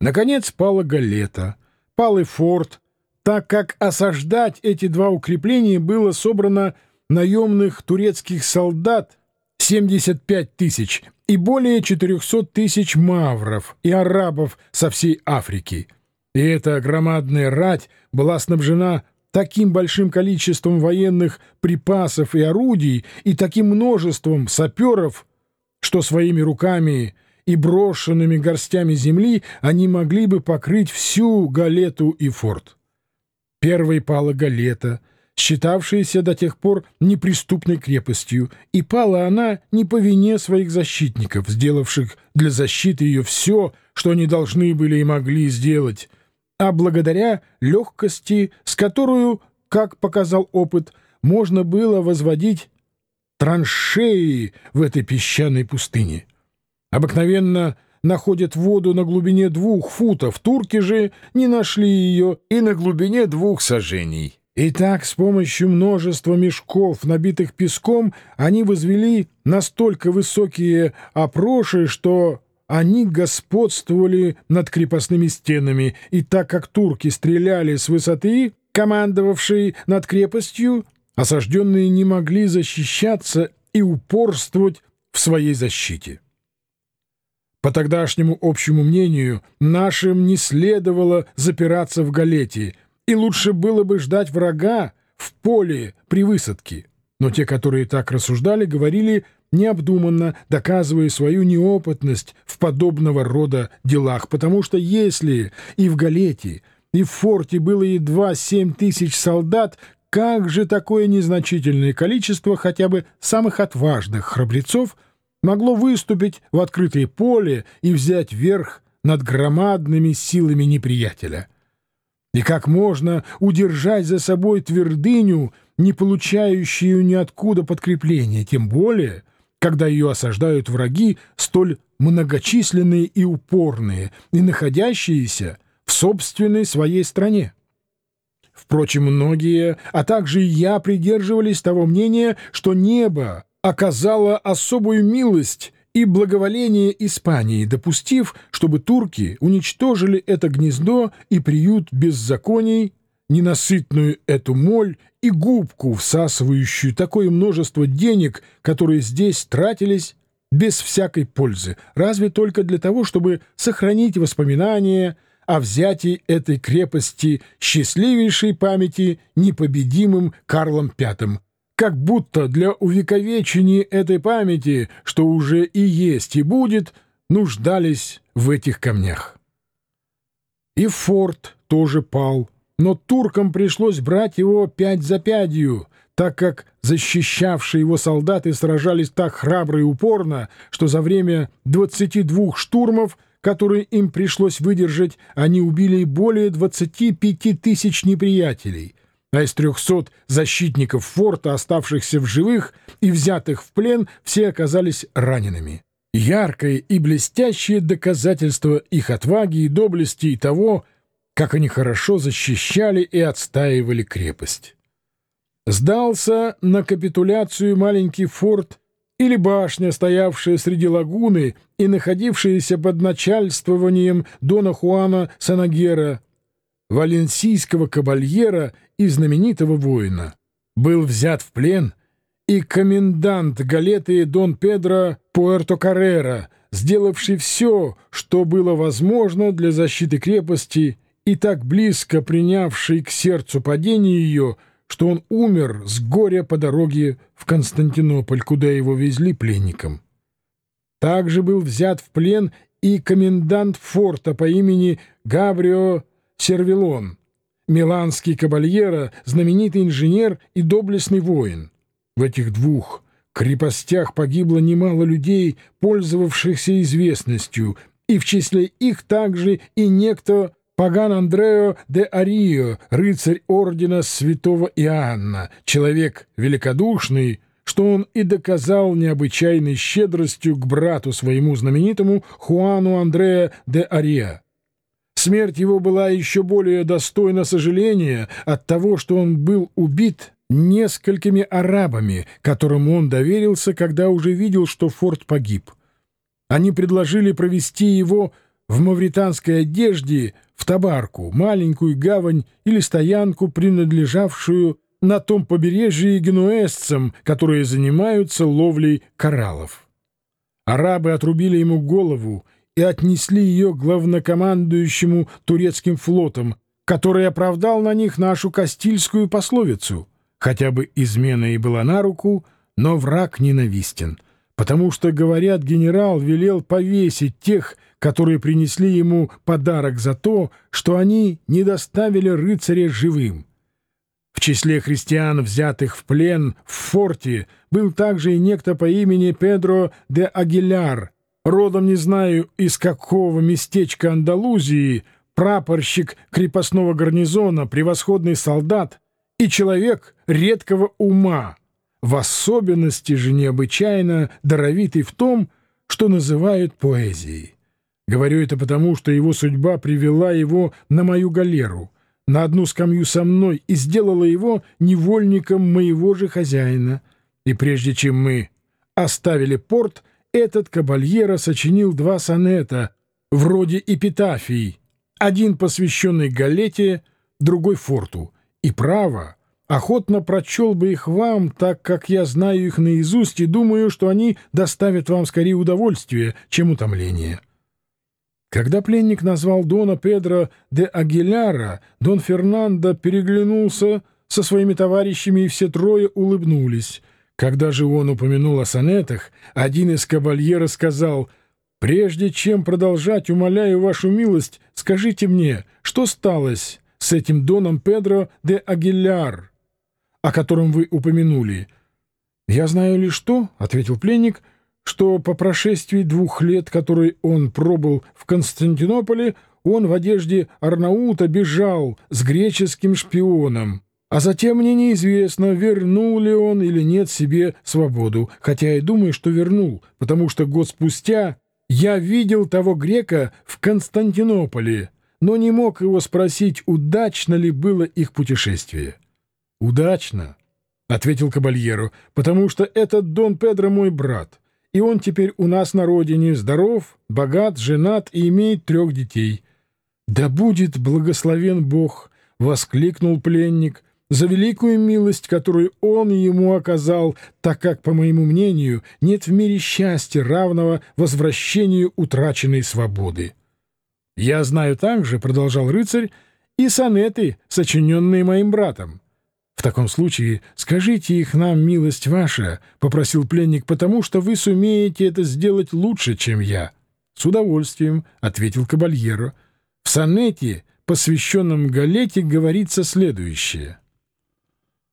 Наконец пала Галета, пал и форт, так как осаждать эти два укрепления было собрано наемных турецких солдат 75 тысяч и более 400 тысяч мавров и арабов со всей Африки. И эта громадная рать была снабжена таким большим количеством военных припасов и орудий и таким множеством саперов, что своими руками и брошенными горстями земли они могли бы покрыть всю Галету и форт. Первой пала Галета, считавшаяся до тех пор неприступной крепостью, и пала она не по вине своих защитников, сделавших для защиты ее все, что они должны были и могли сделать, а благодаря легкости, с которую, как показал опыт, можно было возводить траншеи в этой песчаной пустыне. Обыкновенно находят воду на глубине двух футов, турки же не нашли ее и на глубине двух сажений. И так с помощью множества мешков, набитых песком, они возвели настолько высокие опроши, что они господствовали над крепостными стенами, и так как турки стреляли с высоты, командовавшие над крепостью, осажденные не могли защищаться и упорствовать в своей защите. По тогдашнему общему мнению, нашим не следовало запираться в галете, и лучше было бы ждать врага в поле при высадке. Но те, которые так рассуждали, говорили необдуманно, доказывая свою неопытность в подобного рода делах, потому что если и в галете, и в форте было едва семь тысяч солдат, как же такое незначительное количество хотя бы самых отважных храбрецов — могло выступить в открытое поле и взять верх над громадными силами неприятеля. И как можно удержать за собой твердыню, не получающую ниоткуда подкрепления, тем более, когда ее осаждают враги столь многочисленные и упорные, и находящиеся в собственной своей стране. Впрочем, многие, а также и я придерживались того мнения, что небо оказала особую милость и благоволение Испании, допустив, чтобы турки уничтожили это гнездо и приют беззаконий, ненасытную эту моль и губку, всасывающую такое множество денег, которые здесь тратились без всякой пользы, разве только для того, чтобы сохранить воспоминания о взятии этой крепости счастливейшей памяти непобедимым Карлом V, как будто для увековечения этой памяти, что уже и есть и будет, нуждались в этих камнях. И форт тоже пал, но туркам пришлось брать его пять за пятью, так как защищавшие его солдаты сражались так храбро и упорно, что за время 22 штурмов, которые им пришлось выдержать, они убили более 25 тысяч неприятелей — а из трехсот защитников форта, оставшихся в живых и взятых в плен, все оказались ранеными. Яркое и блестящее доказательство их отваги и доблести и того, как они хорошо защищали и отстаивали крепость. Сдался на капитуляцию маленький форт или башня, стоявшая среди лагуны и находившаяся под начальствованием Дона Хуана Санагера, валенсийского кабальера и знаменитого воина. Был взят в плен и комендант Галеты Дон Педро Пуэрто-Каррера, сделавший все, что было возможно для защиты крепости и так близко принявший к сердцу падение ее, что он умер с горя по дороге в Константинополь, куда его везли пленником. Также был взят в плен и комендант форта по имени Габрио Сервилон, миланский кабальера, знаменитый инженер и доблестный воин. В этих двух крепостях погибло немало людей, пользовавшихся известностью, и в числе их также и некто Паган Андрео де Арио, рыцарь ордена святого Иоанна, человек великодушный, что он и доказал необычайной щедростью к брату своему знаменитому Хуану Андреа де Ариа. Смерть его была еще более достойна сожаления от того, что он был убит несколькими арабами, которым он доверился, когда уже видел, что форт погиб. Они предложили провести его в мавританской одежде в Табарку, маленькую гавань или стоянку, принадлежавшую на том побережье генуэзцам, которые занимаются ловлей кораллов. Арабы отрубили ему голову и отнесли ее главнокомандующему турецким флотом, который оправдал на них нашу кастильскую пословицу «Хотя бы измена и была на руку, но враг ненавистен», потому что, говорят, генерал велел повесить тех, которые принесли ему подарок за то, что они не доставили рыцаря живым. В числе христиан, взятых в плен в форте, был также и некто по имени Педро де Агиляр, родом не знаю из какого местечка Андалузии, прапорщик крепостного гарнизона, превосходный солдат и человек редкого ума, в особенности же необычайно даровитый в том, что называют поэзией. Говорю это потому, что его судьба привела его на мою галеру, на одну скамью со мной и сделала его невольником моего же хозяина. И прежде чем мы оставили порт, этот кабальера сочинил два сонета, вроде эпитафий, один посвященный Галете, другой форту. И право, охотно прочел бы их вам, так как я знаю их наизусть и думаю, что они доставят вам скорее удовольствие, чем утомление. Когда пленник назвал Дона Педро де Агиляра, Дон Фернандо переглянулся со своими товарищами, и все трое улыбнулись. Когда же он упомянул о сонетах, один из кабальера сказал, «Прежде чем продолжать, умоляю вашу милость, скажите мне, что сталось с этим Доном Педро де Агиляр, о котором вы упомянули?» «Я знаю лишь то», — ответил пленник, — что по прошествии двух лет, которые он пробыл в Константинополе, он в одежде Арнаута бежал с греческим шпионом. А затем мне неизвестно, вернул ли он или нет себе свободу, хотя я думаю, что вернул, потому что год спустя я видел того грека в Константинополе, но не мог его спросить, удачно ли было их путешествие. «Удачно», — ответил Кабальеру, — «потому что этот Дон Педро мой брат» и он теперь у нас на родине, здоров, богат, женат и имеет трех детей. «Да будет благословен Бог!» — воскликнул пленник за великую милость, которую он ему оказал, так как, по моему мнению, нет в мире счастья, равного возвращению утраченной свободы. «Я знаю также», — продолжал рыцарь, — «и сонеты, сочиненные моим братом. «В таком случае скажите их нам, милость ваша», — попросил пленник, — «потому что вы сумеете это сделать лучше, чем я». «С удовольствием», — ответил Кабальеро. «В сонете, посвященном Галете, говорится следующее».